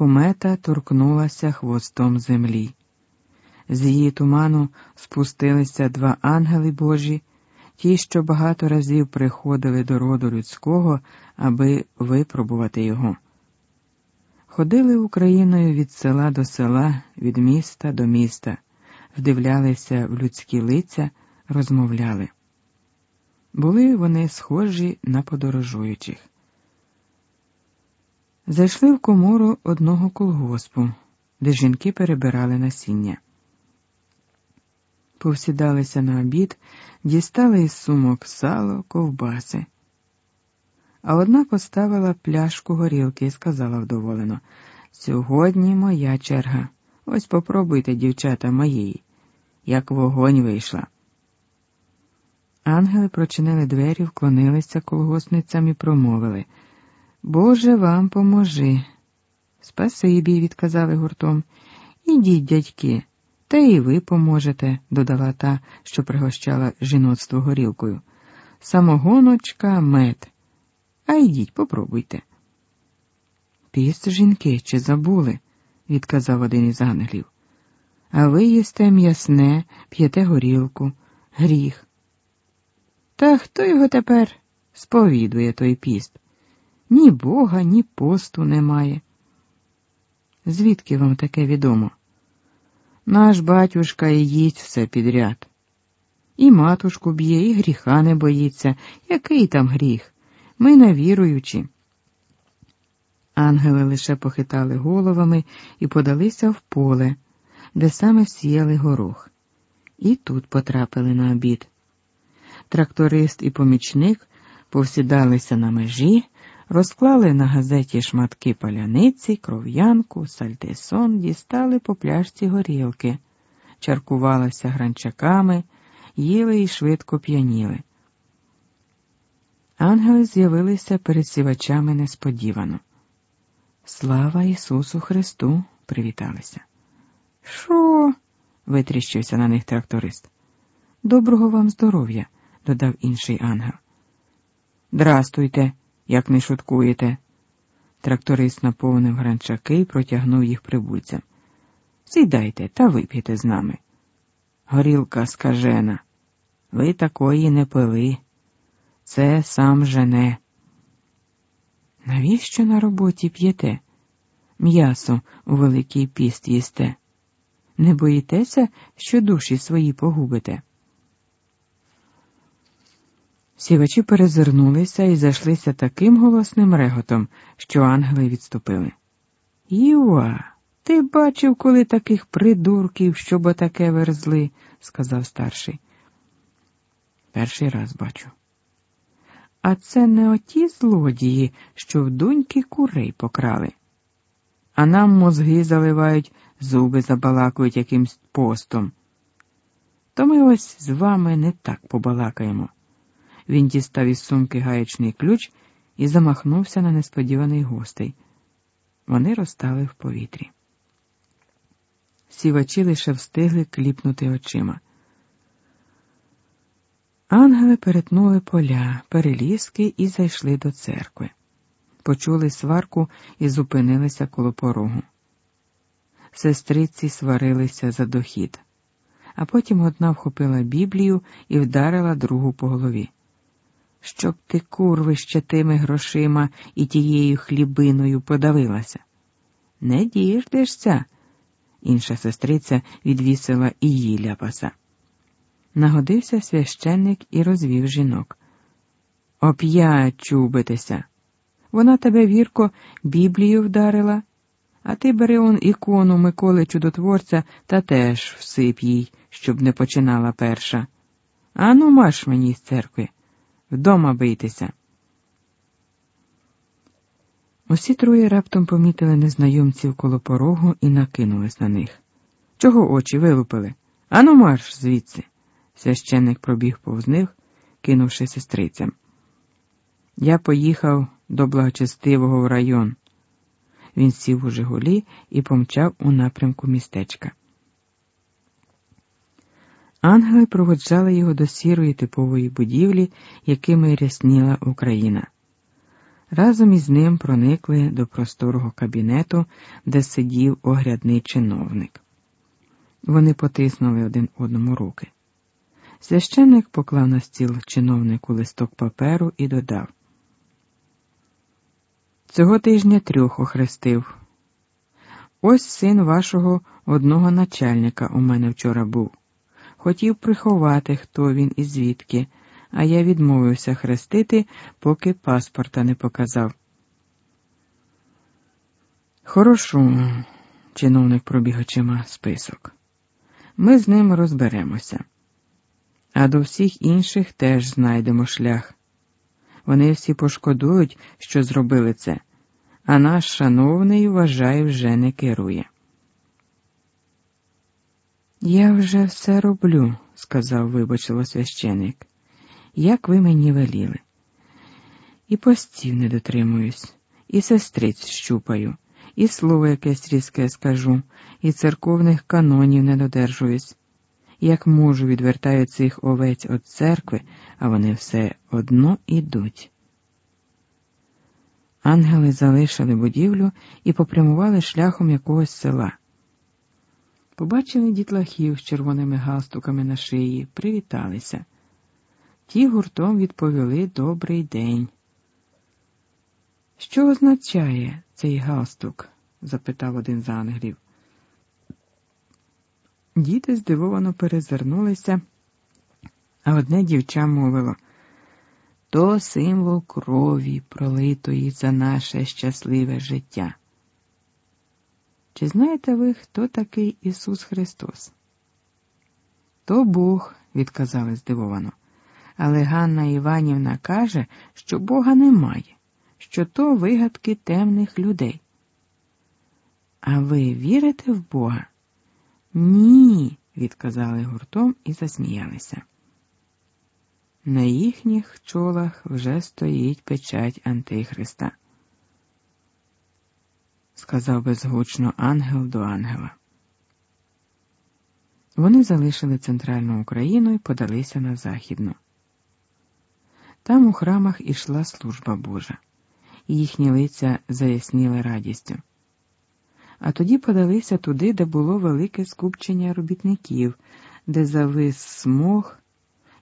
комета торкнулася хвостом землі. З її туману спустилися два ангели Божі, ті, що багато разів приходили до роду людського, аби випробувати його. Ходили Україною від села до села, від міста до міста, вдивлялися в людські лиця, розмовляли. Були вони схожі на подорожуючих. Зайшли в комору одного колгоспу, де жінки перебирали насіння. Повсідалися на обід, дістали із сумок сало, ковбаси. А одна поставила пляшку горілки і сказала вдоволено Сьогодні моя черга. Ось попробуйте, дівчата моєї, як вогонь вийшла. Ангели прочинили двері, вклонилися колгосницям і промовили Боже вам поможи. Спасибі, відказали гуртом. Ідіть, дядьки, та і ви поможете, додала та, що пригощала жіноцтво горілкою. Самогоночка, мед. А йдіть, попробуйте. Піст жінки, чи забули, відказав один із ангелів. А ви їсте м'ясне, п'єте горілку, гріх. Та хто його тепер сповідує той піст? Ні Бога, ні посту немає. Звідки вам таке відомо? Наш батюшка і їсть все підряд. І матушку б'є, і гріха не боїться. Який там гріх? Ми навіруючі. Ангели лише похитали головами і подалися в поле, де саме сіяли горох. І тут потрапили на обід. Тракторист і помічник повсідалися на межі, розклали на газеті шматки паляниці, кров'янку, сальтесон, дістали по пляшці горілки, чаркувалися гранчаками, їли і швидко п'яніли. Ангели з'явилися перед сівачами несподівано. Слава Ісусу Христу! привіталися. Що? витріщився на них тракторист. Доброго вам здоров'я, додав інший ангел. Драстуйте, як не шуткуєте. Тракторист наповнив гранчаки і протягнув їх прибульцям. Сідайте та вип'єте з нами. Горілка скажена. Ви такої не пили. Це сам жене. Навіщо на роботі п'єте? М'ясо у Великий піст їсте. Не боїтеся, що душі свої погубите? Сівачі перезирнулися і зайшлися таким голосним реготом, що ангели відступили. Юа, ти бачив, коли таких придурків, щоб отаке верзли, сказав старший. Перший раз бачу. А це не оті злодії, що в доньки курей покрали. А нам мозги заливають, зуби забалакують якимсь постом. То ми ось з вами не так побалакаємо. Він дістав із сумки гаячний ключ і замахнувся на несподіваний гостей. Вони розстали в повітрі. Сівачі лише встигли кліпнути очима. Ангели перетнули поля, перелізки і зайшли до церкви. Почули сварку і зупинилися коло порогу. Сестриці сварилися за дохід, а потім одна вхопила Біблію і вдарила другу по голові. Щоб ти, курвище, тими грошима і тією хлібиною подавилася. Не діждешся. Інша сестриця відвісила і її ляпаса. Нагодився священник і розвів жінок. Оп'ять чубитеся. Вона тебе, Вірко, Біблію вдарила, а ти бери он ікону Миколи Чудотворця та теж всип їй, щоб не починала перша. Ану, маш мені з церкви, вдома бийтеся. Усі троє раптом помітили незнайомців коло порогу і накинулись на них. Чого очі вилупили? Ану марш звідси. Священник пробіг повз них, кинувши сестрицям. Я поїхав до благочестивого в район. Він сів у Жигулі і помчав у напрямку містечка. Ангели проводжали його до сірої типової будівлі, якими рясніла Україна. Разом із ним проникли до просторого кабінету, де сидів оглядний чиновник. Вони потиснули один одному руки. Священник поклав на стіл чиновнику листок паперу і додав. Цього тижня трьох охрестив. Ось син вашого одного начальника у мене вчора був. Хотів приховати, хто він і звідки, а я відмовився хрестити, поки паспорта не показав. Хорошо, чиновник пробіг очима список. Ми з ним розберемося. А до всіх інших теж знайдемо шлях. Вони всі пошкодують, що зробили це, а наш шановний, вважай, вже не керує. Я вже все роблю, сказав вибачило священик, як ви мені веліли. І постів не дотримуюсь, і сестриць щупаю, і слово якесь різке скажу, і церковних канонів не додержуюсь. Як можу, відвертаю цих овець від церкви, а вони все одно ідуть. Ангели залишили будівлю і попрямували шляхом якогось села. Побачили дітлахів з червоними галстуками на шиї, привіталися. Ті гуртом відповіли добрий день. Що означає цей галстук? запитав один з ангелів. Діти здивовано перезирнулися, а одне дівча мовило то символ крові, пролитої за наше щасливе життя. Чи знаєте ви, хто такий Ісус Христос? То Бог, відказали здивовано. Але Ганна Іванівна каже, що Бога немає, що то вигадки темних людей. А ви вірите в Бога? Ні, відказали гуртом і засміялися. На їхніх чолах вже стоїть печать Антихриста, сказав безгучно ангел до ангела. Вони залишили центральну Україну і подалися на західну. Там у храмах ішла служба Божа, і їхні лиця заясніли радістю. А тоді подалися туди, де було велике скупчення робітників, де завис смог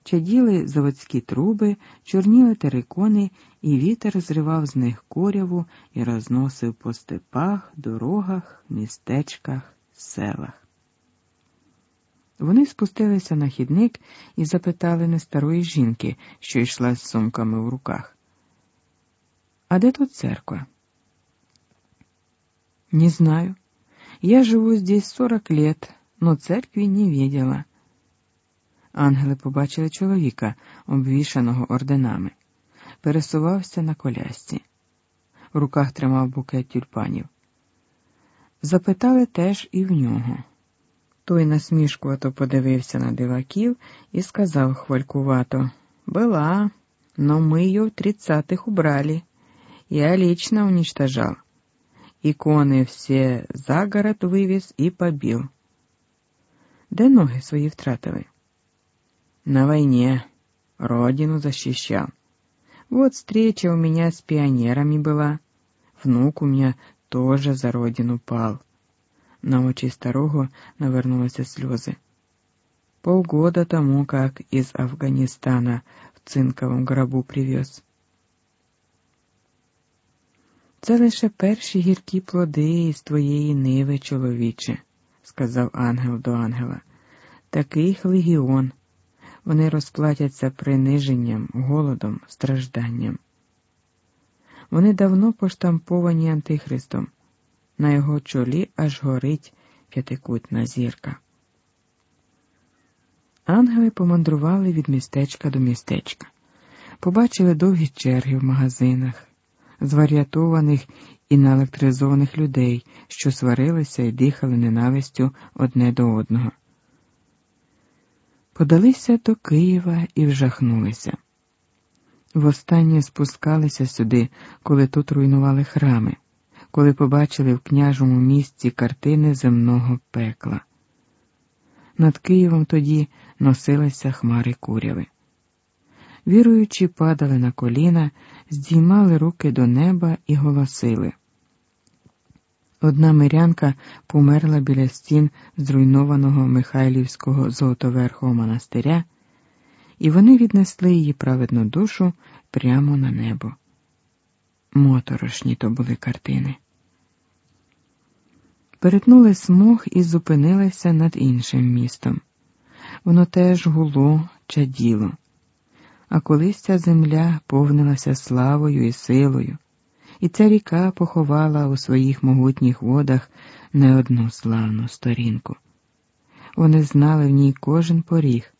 чаділи заводські труби, чорніли терикони, і вітер зривав з них коряву і розносив по степах, дорогах, містечках, селах. Вони спустилися на хідник і запитали не старої жінки, що йшла з сумками в руках. А де тут церква? Не знаю. Я живу здесь сорок лет, но церкви не видела. Ангели побачили чоловіка, обвішаного орденами, пересувався на колясці, в руках тримав букет тюльпанів. Запитали теж і в нього. Той насмішкувато подивився на диваків і сказав хвалькувато Была, но мы ее в тридцатых убрали. Я лично уничтожал. Иконы все за город вывез и побил. Де ноги свої втратили? На войне. Родину защищал. Вот встреча у меня с пионерами была. Внук у меня тоже за родину пал. На очі старого навернулися сльози. Полгода тому, как из Афганистана в цинковому гробу привез. Це лише перші гіркі плоди із твоєї ниви, чоловіче, сказав ангел до ангела. Таких легіон. Вони розплатяться приниженням, голодом, стражданням. Вони давно поштамповані Антихристом, на його чолі аж горить п'ятикутна зірка. Ангели помандрували від містечка до містечка, побачили довгі черги в магазинах, зваріатованих і наелектризованих людей, що сварилися і дихали ненавистю одне до одного подалися до Києва і вжахнулися. Востаннє спускалися сюди, коли тут руйнували храми, коли побачили в княжому місті картини земного пекла. Над Києвом тоді носилися хмари куряви. Віруючі падали на коліна, здіймали руки до неба і голосили. Одна мирянка померла біля стін зруйнованого Михайлівського золотоверхого монастиря, і вони віднесли її праведну душу прямо на небо. Моторошні то були картини. Перетнули смуг і зупинилися над іншим містом. Воно теж гуло, чаділо, а колись ця земля повнилася славою і силою, і ця ріка поховала у своїх могутніх водах не одну славну сторінку. Вони знали в ній кожен поріг,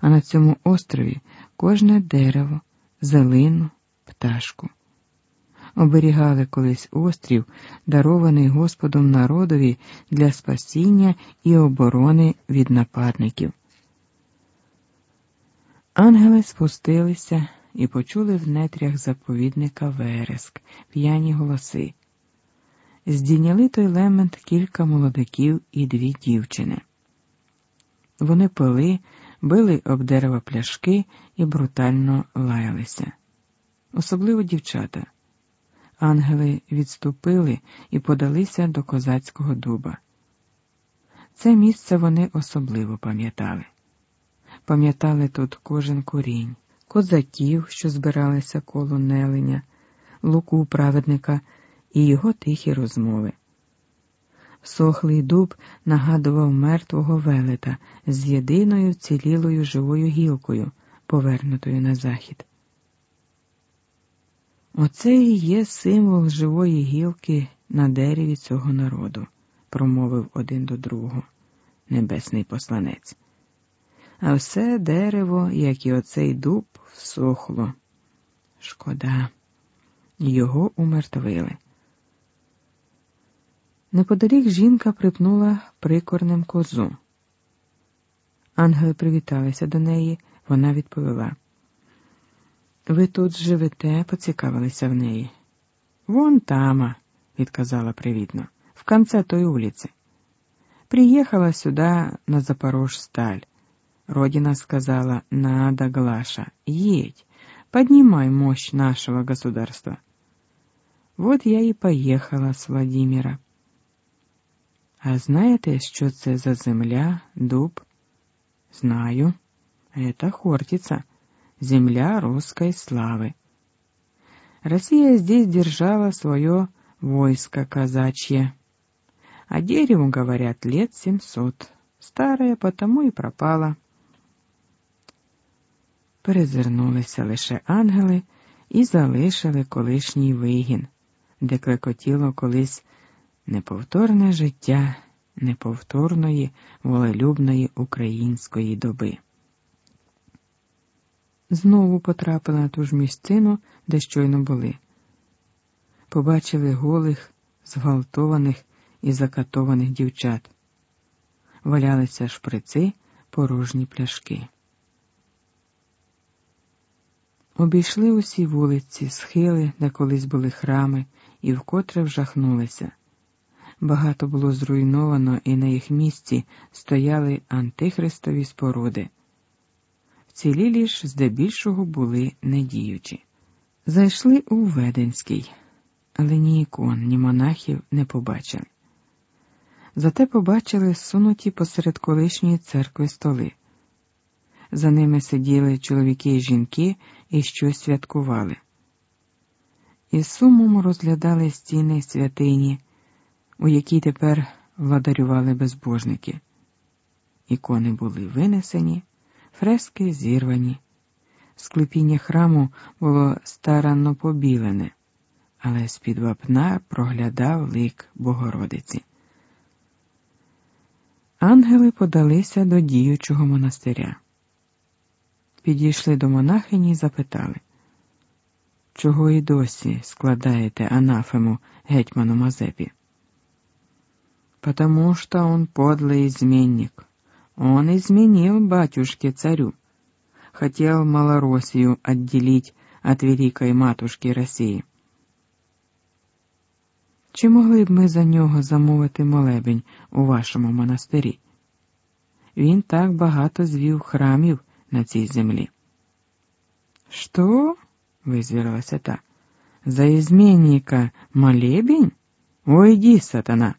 а на цьому острові кожне дерево, зелину, пташку оберігали колись острів, дарований Господом народові для спасіння і оборони від нападників. Ангели спустилися і почули в нетрях заповідника вереск, п'яні голоси. Здійняли той лемент кілька молодиків і дві дівчини. Вони пили, били об дерева пляшки і брутально лаялися, особливо дівчата. Ангели відступили і подалися до козацького дуба. Це місце вони особливо пам'ятали. Пам'ятали тут кожен корінь, козаків, що збиралися коло неленя, луку праведника і його тихі розмови. Сохлий дуб нагадував мертвого велета з єдиною цілілою живою гілкою, повернутою на захід. Оце і є символ живої гілки на дереві цього народу, промовив один до другого небесний посланець. А все дерево, як і оцей дуб, всохло. Шкода, його умертвили. Неподалік жінка припнула прикорнем козу. Ангели привіталися до неї, вона відповіла. Ви тут живете, поцікавилися в неї. Вон тама, відказала привітно, в конце той улицы. Приехала сюда на Запорожсталь. Родина сказала, надо, Глаша, едь, поднимай мощь нашего государства. Вот я и поехала с Владимира. А знаєте, що це за земля, дуб? Знаю. Это Хортица земля русской славы. Россия здесь держала свое войско казачье, а дереву, говорят, лет семьсот, старое потому и пропало. Перезирнулися лише ангели і залишили колишній вигін, де клекотіло колись неповторне життя неповторної волелюбної української доби знову потрапили на ту ж місцину, де щойно були. Побачили голих, зґвалтованих і закатованих дівчат. Валялися шприци, порожні пляшки. Обійшли усі вулиці, схили, де колись були храми, і вкотре вжахнулися. Багато було зруйновано, і на їх місці стояли антихристові споруди цілілі ж здебільшого були недіючі. Зайшли у Веденський, але ні ікон, ні монахів не побачили. Зате побачили сунуті посеред колишньої церкви столи. За ними сиділи чоловіки і жінки і щось святкували. І сумом розглядали стіни святині, у якій тепер владарювали безбожники. Ікони були винесені фрески зірвані. Склепіння храму було старанно побілене, але з-під вапна проглядав лик Богородиці. Ангели подалися до діючого монастиря. Підійшли до монахині і запитали, чого і досі складаєте анафему гетьману Мазепі? Потому что он подлый изменник. Он изменил батюшке царю. Хотел Малороссию отделить от великої матушки Росії. Чи могли б ми за нього замовити молебень у вашому монастирі? Він так багато звів храмів на цій землі. Що? визвірилася та. За изменника молебень? Уйди, сатана.